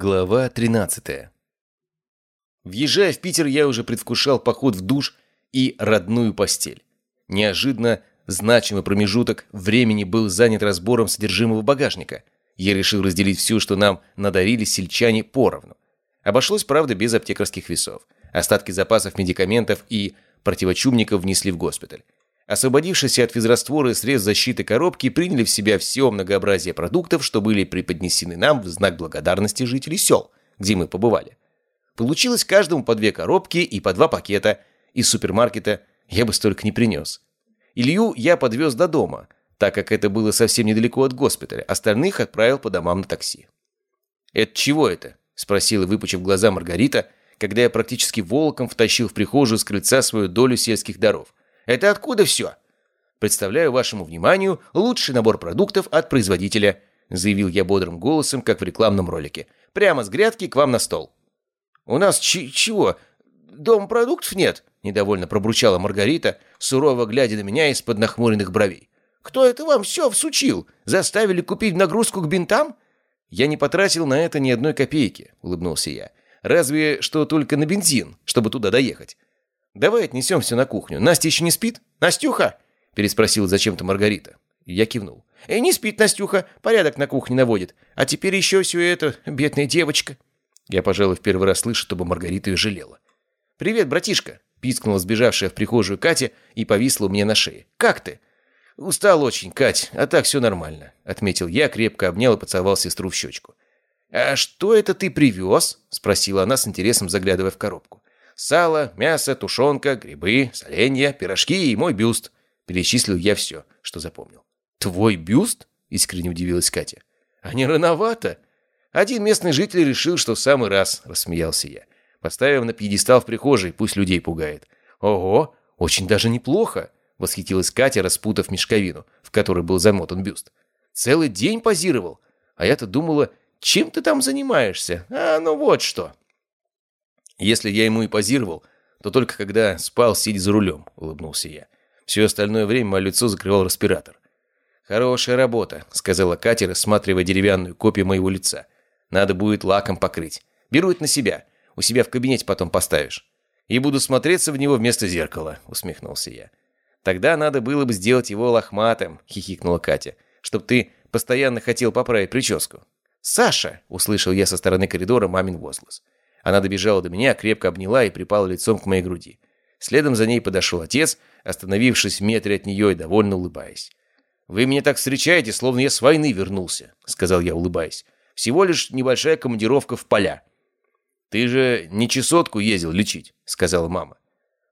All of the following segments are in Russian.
Глава 13 Въезжая в Питер, я уже предвкушал поход в душ и родную постель. Неожиданно значимый промежуток времени был занят разбором содержимого багажника. Я решил разделить все, что нам надарили сельчане поровну. Обошлось, правда, без аптекарских весов. Остатки запасов медикаментов и противочумников внесли в госпиталь. Освободившись от физраствора и средств защиты коробки, приняли в себя все многообразие продуктов, что были преподнесены нам в знак благодарности жителей сел, где мы побывали. Получилось каждому по две коробки и по два пакета. Из супермаркета я бы столько не принес. Илью я подвез до дома, так как это было совсем недалеко от госпиталя. Остальных отправил по домам на такси. «Это чего это?» – спросила, выпучив глаза Маргарита, когда я практически волоком втащил в прихожую с крыльца свою долю сельских даров. Это откуда все? Представляю вашему вниманию лучший набор продуктов от производителя, заявил я бодрым голосом, как в рекламном ролике. Прямо с грядки к вам на стол. У нас чего? Дом продуктов нет? Недовольно пробручала Маргарита, сурово глядя на меня из-под нахмуренных бровей. Кто это вам все всучил? Заставили купить нагрузку к бинтам? Я не потратил на это ни одной копейки, улыбнулся я. Разве что только на бензин, чтобы туда доехать. «Давай отнесем все на кухню. Настя еще не спит? Настюха?» Переспросила зачем-то Маргарита. Я кивнул. «Эй, не спит Настюха, порядок на кухне наводит. А теперь еще все это, бедная девочка». Я, пожалуй, в первый раз слышу, чтобы Маргарита ее жалела. «Привет, братишка!» – пискнула сбежавшая в прихожую Катя и повисла у меня на шее. «Как ты?» «Устал очень, Кать, а так все нормально», – отметил я, крепко обнял и поцеловал сестру в щечку. «А что это ты привез?» – спросила она с интересом, заглядывая в коробку. Сало, мясо, тушенка, грибы, соленья, пирожки и мой бюст. Перечислил я все, что запомнил. «Твой бюст?» – искренне удивилась Катя. «А не рановато?» Один местный житель решил, что в самый раз, рассмеялся я. Поставив на пьедестал в прихожей, пусть людей пугает. «Ого, очень даже неплохо!» – восхитилась Катя, распутав мешковину, в которой был замотан бюст. «Целый день позировал? А я-то думала, чем ты там занимаешься? А, ну вот что!» Если я ему и позировал, то только когда спал, сидя за рулем, улыбнулся я. Все остальное время мое лицо закрывал респиратор. «Хорошая работа», — сказала Катя, рассматривая деревянную копию моего лица. «Надо будет лаком покрыть. Беру это на себя. У себя в кабинете потом поставишь. И буду смотреться в него вместо зеркала», — усмехнулся я. «Тогда надо было бы сделать его лохматым», — хихикнула Катя, «чтоб ты постоянно хотел поправить прическу». «Саша!» — услышал я со стороны коридора мамин возглас. Она добежала до меня, крепко обняла и припала лицом к моей груди. Следом за ней подошел отец, остановившись в метре от нее и довольно улыбаясь. «Вы меня так встречаете, словно я с войны вернулся», — сказал я, улыбаясь. «Всего лишь небольшая командировка в поля». «Ты же не чесотку ездил лечить», — сказала мама.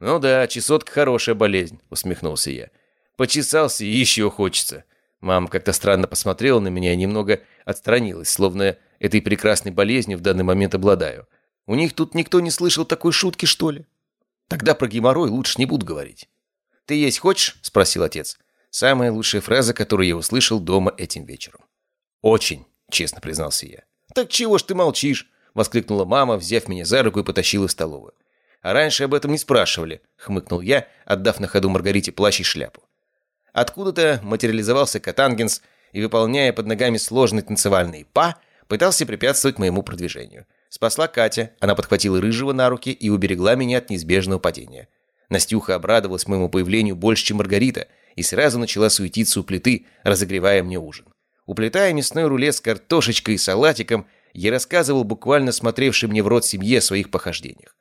«Ну да, чесотка хорошая болезнь», — усмехнулся я. «Почесался и еще хочется». Мама как-то странно посмотрела на меня и немного отстранилась, словно этой прекрасной болезнью в данный момент обладаю. У них тут никто не слышал такой шутки, что ли? Тогда про геморрой лучше не буду говорить. «Ты есть хочешь?» – спросил отец. Самая лучшая фраза, которую я услышал дома этим вечером. «Очень», – честно признался я. «Так чего ж ты молчишь?» – воскликнула мама, взяв меня за руку и потащила в столовую. «А раньше об этом не спрашивали», – хмыкнул я, отдав на ходу Маргарите плащ и шляпу. Откуда-то материализовался Катангенс и, выполняя под ногами сложный танцевальный па, пытался препятствовать моему продвижению – Спасла Катя, она подхватила Рыжего на руки и уберегла меня от неизбежного падения. Настюха обрадовалась моему появлению больше, чем Маргарита, и сразу начала суетиться у плиты, разогревая мне ужин. Уплетая мясной рулет с картошечкой и салатиком, я рассказывал буквально смотревшей мне в рот семье о своих похождениях.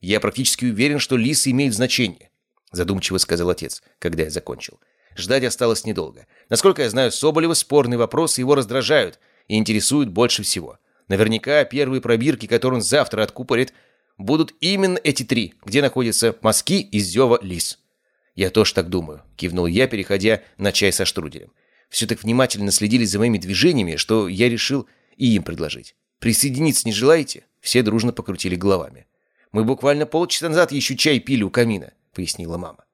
«Я практически уверен, что лисы имеют значение», – задумчиво сказал отец, когда я закончил. Ждать осталось недолго. Насколько я знаю Соболева, спорные вопросы его раздражают и интересуют больше всего – Наверняка первые пробирки, которые он завтра откупорит, будут именно эти три, где находятся мазки из зева лис. «Я тоже так думаю», — кивнул я, переходя на чай со штруделем. Все так внимательно следили за моими движениями, что я решил и им предложить. «Присоединиться не желаете?» Все дружно покрутили головами. «Мы буквально полчаса назад еще чай пили у камина», — пояснила мама.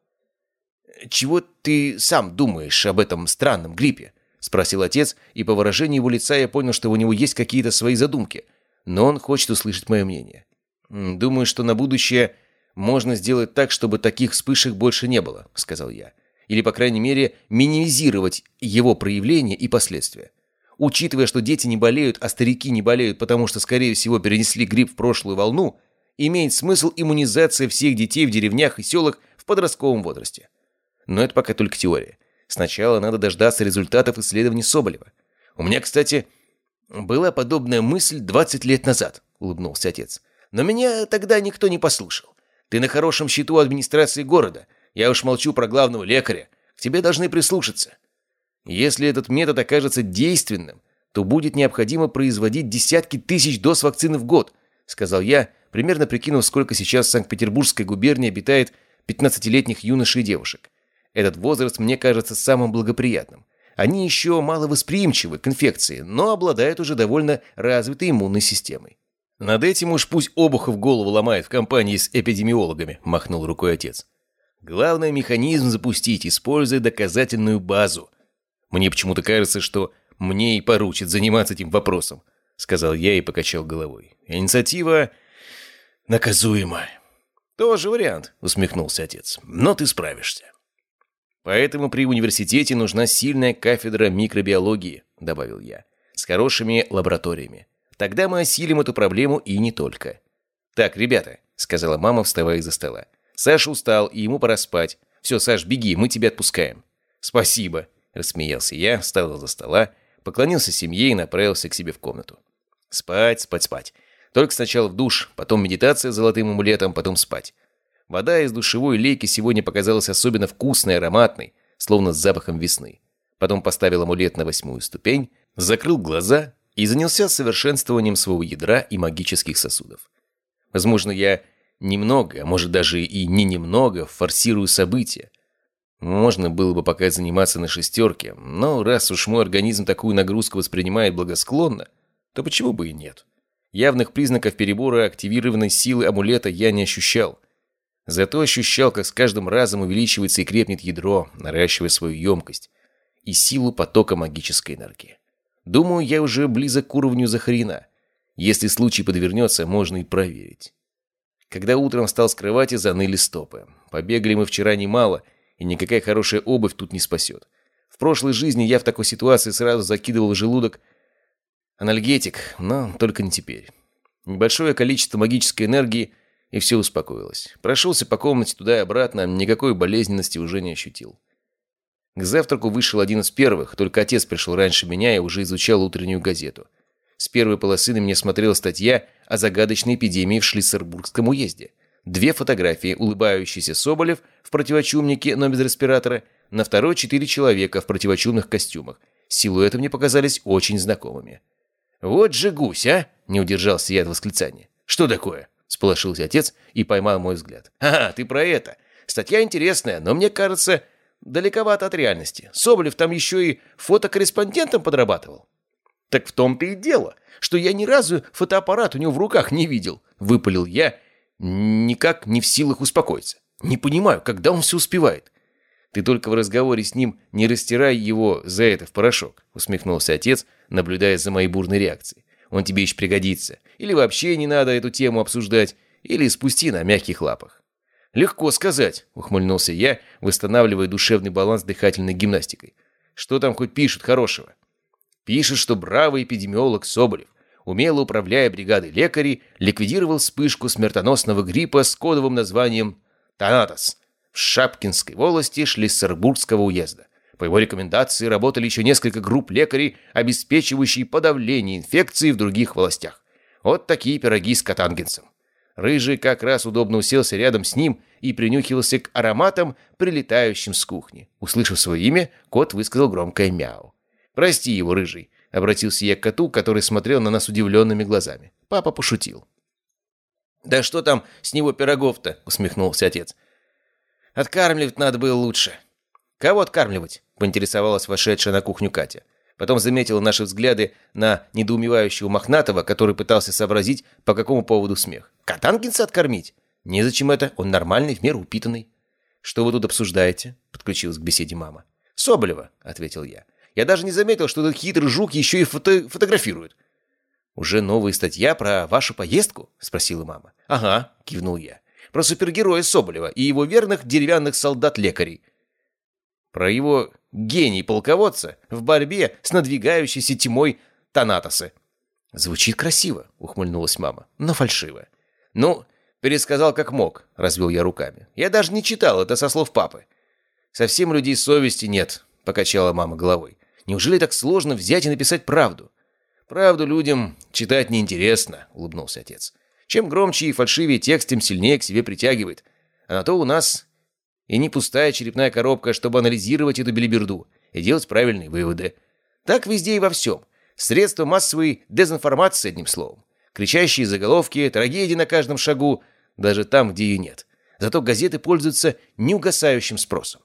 «Чего ты сам думаешь об этом странном гриппе?» Спросил отец, и по выражению его лица я понял, что у него есть какие-то свои задумки. Но он хочет услышать мое мнение. «Думаю, что на будущее можно сделать так, чтобы таких вспышек больше не было», сказал я. «Или, по крайней мере, минимизировать его проявление и последствия. Учитывая, что дети не болеют, а старики не болеют, потому что, скорее всего, перенесли грипп в прошлую волну, имеет смысл иммунизация всех детей в деревнях и селах в подростковом возрасте. Но это пока только теория. Сначала надо дождаться результатов исследований Соболева. У меня, кстати, была подобная мысль 20 лет назад, улыбнулся отец. Но меня тогда никто не послушал. Ты на хорошем счету администрации города. Я уж молчу про главного лекаря. К тебе должны прислушаться. Если этот метод окажется действенным, то будет необходимо производить десятки тысяч доз вакцины в год, сказал я, примерно прикинув, сколько сейчас в Санкт-Петербургской губернии обитает 15-летних юношей и девушек. Этот возраст мне кажется самым благоприятным. Они еще мало восприимчивы к инфекции, но обладают уже довольно развитой иммунной системой. «Над этим уж пусть Обухов голову ломает в компании с эпидемиологами», – махнул рукой отец. «Главное механизм запустить, используя доказательную базу. Мне почему-то кажется, что мне и поручат заниматься этим вопросом», – сказал я и покачал головой. «Инициатива наказуема». «Тоже вариант», – усмехнулся отец. «Но ты справишься». «Поэтому при университете нужна сильная кафедра микробиологии», – добавил я, – «с хорошими лабораториями. Тогда мы осилим эту проблему и не только». «Так, ребята», — сказала мама, вставая из-за стола. «Саша устал, и ему пора спать. Все, Саш, беги, мы тебя отпускаем». «Спасибо», — рассмеялся я, встал из-за стола, поклонился семье и направился к себе в комнату. Спать, спать, спать. Только сначала в душ, потом медитация с золотым амулетом, потом спать. Вода из душевой лейки сегодня показалась особенно вкусной, ароматной, словно с запахом весны. Потом поставил амулет на восьмую ступень, закрыл глаза и занялся совершенствованием своего ядра и магических сосудов. Возможно, я немного, а может даже и не немного, форсирую события. Можно было бы пока заниматься на шестерке, но раз уж мой организм такую нагрузку воспринимает благосклонно, то почему бы и нет? Явных признаков перебора активированной силы амулета я не ощущал. Зато ощущал, как с каждым разом увеличивается и крепнет ядро, наращивая свою емкость и силу потока магической энергии. Думаю, я уже близок к уровню Захарина. Если случай подвернется, можно и проверить. Когда утром встал с кровати, заныли стопы. Побегали мы вчера немало, и никакая хорошая обувь тут не спасет. В прошлой жизни я в такой ситуации сразу закидывал в желудок анальгетик, но только не теперь. Небольшое количество магической энергии, и все успокоилось. Прошелся по комнате туда и обратно, никакой болезненности уже не ощутил. К завтраку вышел один из первых, только отец пришел раньше меня и уже изучал утреннюю газету. С первой полосы на меня смотрела статья о загадочной эпидемии в Шлиссербургском уезде. Две фотографии, улыбающийся Соболев в противочумнике, но без респиратора, на второй четыре человека в противочумных костюмах. Силуэты мне показались очень знакомыми. «Вот же гусь, а!» – не удержался я от восклицания. «Что такое?» – сполошился отец и поймал мой взгляд. «Ага, ты про это. Статья интересная, но мне кажется, Далековато от реальности. Соболев там еще и фотокорреспондентом подрабатывал. Так в том-то и дело, что я ни разу фотоаппарат у него в руках не видел. Выпалил я, никак не в силах успокоиться. Не понимаю, когда он все успевает. Ты только в разговоре с ним не растирай его за это в порошок, усмехнулся отец, наблюдая за моей бурной реакцией. Он тебе еще пригодится. Или вообще не надо эту тему обсуждать, или спусти на мягких лапах. «Легко сказать», — ухмыльнулся я, восстанавливая душевный баланс дыхательной гимнастикой. «Что там хоть пишут хорошего?» Пишет, что бравый эпидемиолог Соболев, умело управляя бригадой лекарей, ликвидировал вспышку смертоносного гриппа с кодовым названием «Танатос» в Шапкинской волости Шлиссербургского уезда. По его рекомендации работали еще несколько групп лекарей, обеспечивающие подавление инфекции в других властях. Вот такие пироги с катангенсом. Рыжий как раз удобно уселся рядом с ним и принюхивался к ароматам, прилетающим с кухни. Услышав свое имя, кот высказал громкое мяу. «Прости его, Рыжий», — обратился я к коту, который смотрел на нас удивленными глазами. Папа пошутил. «Да что там с него пирогов-то?» — усмехнулся отец. «Откармливать надо было лучше». «Кого откармливать?» — поинтересовалась вошедшая на кухню Катя. Потом заметила наши взгляды на недоумевающего Мохнатого, который пытался сообразить, по какому поводу смех. «Катангенса откормить?» «Незачем это, он нормальный, в меру упитанный». «Что вы тут обсуждаете?» — подключилась к беседе мама. «Соболева», — ответил я. «Я даже не заметил, что этот хитрый жук еще и фото фотографирует». «Уже новая статья про вашу поездку?» — спросила мама. «Ага», — кивнул я. «Про супергероя Соболева и его верных деревянных солдат-лекарей». Про его гений полководца в борьбе с надвигающейся тьмой Танатосы. «Звучит красиво», — ухмыльнулась мама, — «но фальшиво». «Ну, пересказал как мог», — развел я руками. «Я даже не читал, это со слов папы». «Совсем людей совести нет», — покачала мама головой. «Неужели так сложно взять и написать правду?» «Правду людям читать неинтересно», — улыбнулся отец. «Чем громче и фальшивее текст, тем сильнее к себе притягивает. А на то у нас и не пустая черепная коробка, чтобы анализировать эту белиберду и делать правильные выводы. Так везде и во всем. Средства массовой дезинформации, одним словом. Кричащие заголовки, трагедии на каждом шагу, даже там, где ее нет. Зато газеты пользуются неугасающим спросом.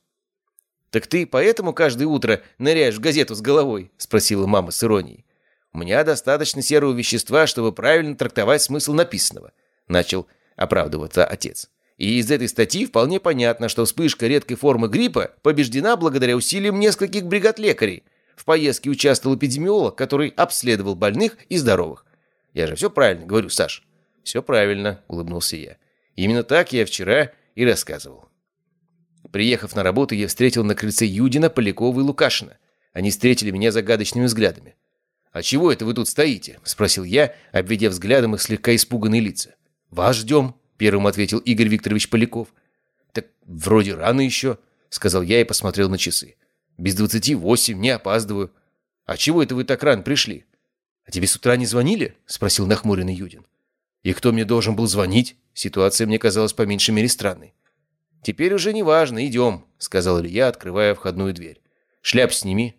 «Так ты поэтому каждое утро ныряешь в газету с головой?» – спросила мама с иронией. «У меня достаточно серого вещества, чтобы правильно трактовать смысл написанного», – начал оправдываться отец. И из этой статьи вполне понятно, что вспышка редкой формы гриппа побеждена благодаря усилиям нескольких бригад лекарей. В поездке участвовал эпидемиолог, который обследовал больных и здоровых. Я же все правильно говорю, Саш? Все правильно, улыбнулся я. Именно так я вчера и рассказывал. Приехав на работу, я встретил на крыльце Юдина, Полякова и Лукашина. Они встретили меня загадочными взглядами. «А чего это вы тут стоите?» – спросил я, обведя взглядом их слегка испуганные лица. «Вас ждем», – первым ответил Игорь Викторович Поляков. «Так вроде рано еще», – сказал я и посмотрел на часы. «Без двадцати восемь, не опаздываю. А чего это вы так рано пришли?» «А тебе с утра не звонили?» – спросил нахмуренный Юдин. «И кто мне должен был звонить?» Ситуация мне казалась по меньшей мере странной. «Теперь уже не важно, идем», — сказал Илья, открывая входную дверь. «Шляп сними».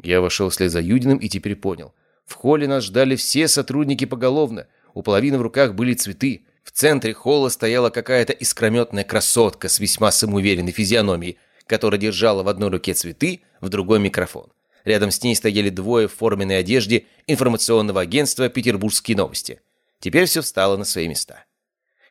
Я вошел вслед за Юдиным и теперь понял. В холле нас ждали все сотрудники поголовно. У половины в руках были цветы. В центре холла стояла какая-то искрометная красотка с весьма самоуверенной физиономией, которая держала в одной руке цветы, в другой микрофон. Рядом с ней стояли двое в форменной одежде информационного агентства «Петербургские новости». Теперь все встало на свои места.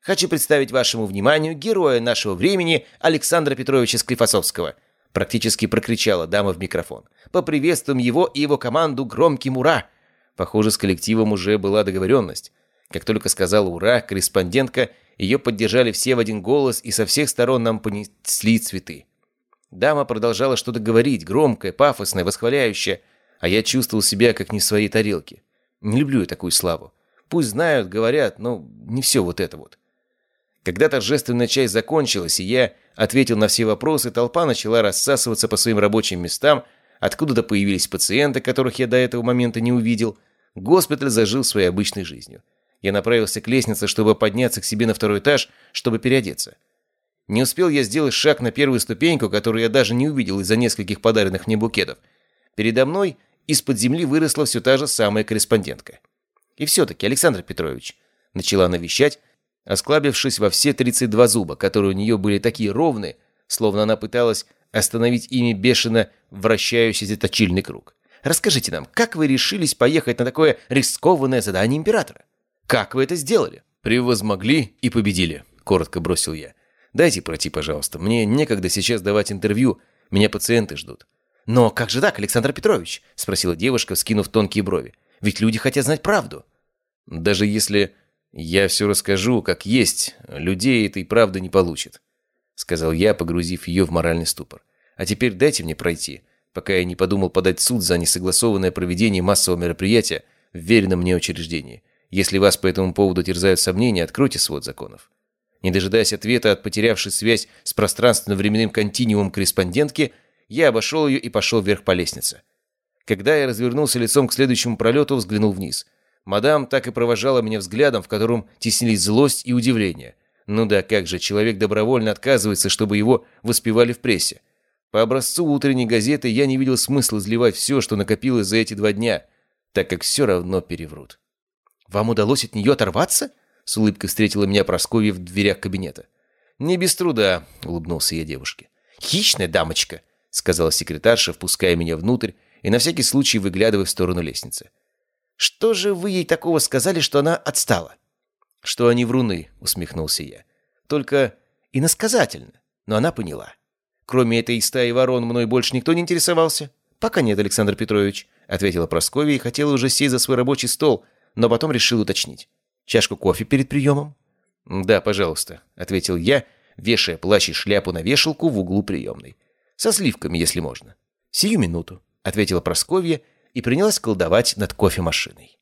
Хочу представить вашему вниманию героя нашего времени Александра Петровича Склифосовского. Практически прокричала дама в микрофон. Поприветствуем его и его команду громким «Ура!». Похоже, с коллективом уже была договоренность. Как только сказала «Ура!», корреспондентка, ее поддержали все в один голос и со всех сторон нам понесли цветы. Дама продолжала что-то говорить, громкое, пафосное, восхваляющее, а я чувствовал себя как не в своей тарелке. Не люблю я такую славу. Пусть знают, говорят, но не все вот это вот. Когда торжественная часть закончилась, и я ответил на все вопросы, толпа начала рассасываться по своим рабочим местам, откуда-то появились пациенты, которых я до этого момента не увидел. Госпиталь зажил своей обычной жизнью. Я направился к лестнице, чтобы подняться к себе на второй этаж, чтобы переодеться. Не успел я сделать шаг на первую ступеньку, которую я даже не увидел из-за нескольких подаренных мне букетов. Передо мной из-под земли выросла все та же самая корреспондентка. И все-таки, Александр Петрович, начала она вещать, осклабившись во все 32 зуба, которые у нее были такие ровные, словно она пыталась остановить ими бешено вращающийся точильный круг. «Расскажите нам, как вы решились поехать на такое рискованное задание императора? Как вы это сделали?» «Превозмогли и победили», — коротко бросил я. «Дайте пройти, пожалуйста. Мне некогда сейчас давать интервью. Меня пациенты ждут». «Но как же так, Александр Петрович?» — спросила девушка, скинув тонкие брови. «Ведь люди хотят знать правду». «Даже если «Я все расскажу, как есть. Людей этой правды не получит», — сказал я, погрузив ее в моральный ступор. «А теперь дайте мне пройти, пока я не подумал подать суд за несогласованное проведение массового мероприятия в веренном мне учреждении. Если вас по этому поводу терзают сомнения, откройте свод законов». Не дожидаясь ответа от потерявшей связь с пространственно-временным континуумом корреспондентки, я обошел ее и пошел вверх по лестнице. Когда я развернулся лицом к следующему пролету, взглянул вниз — Мадам так и провожала меня взглядом, в котором теснились злость и удивление. Ну да, как же, человек добровольно отказывается, чтобы его воспевали в прессе. По образцу утренней газеты я не видел смысла изливать все, что накопилось за эти два дня, так как все равно переврут. «Вам удалось от нее оторваться?» С улыбкой встретила меня Прасковья в дверях кабинета. «Не без труда», — улыбнулся я девушке. «Хищная дамочка», — сказала секретарша, впуская меня внутрь и на всякий случай выглядывая в сторону лестницы. Что же вы ей такого сказали, что она отстала?» «Что они вруны», — усмехнулся я. «Только иносказательно, но она поняла. Кроме этой стаи ворон мной больше никто не интересовался?» «Пока нет, Александр Петрович», — ответила Прасковья и хотела уже сесть за свой рабочий стол, но потом решил уточнить. «Чашку кофе перед приемом?» «Да, пожалуйста», — ответил я, вешая плащ и шляпу на вешалку в углу приемной. Со сливками, если можно. «Сию минуту», — ответила Просковья и принялась колдовать над кофемашиной.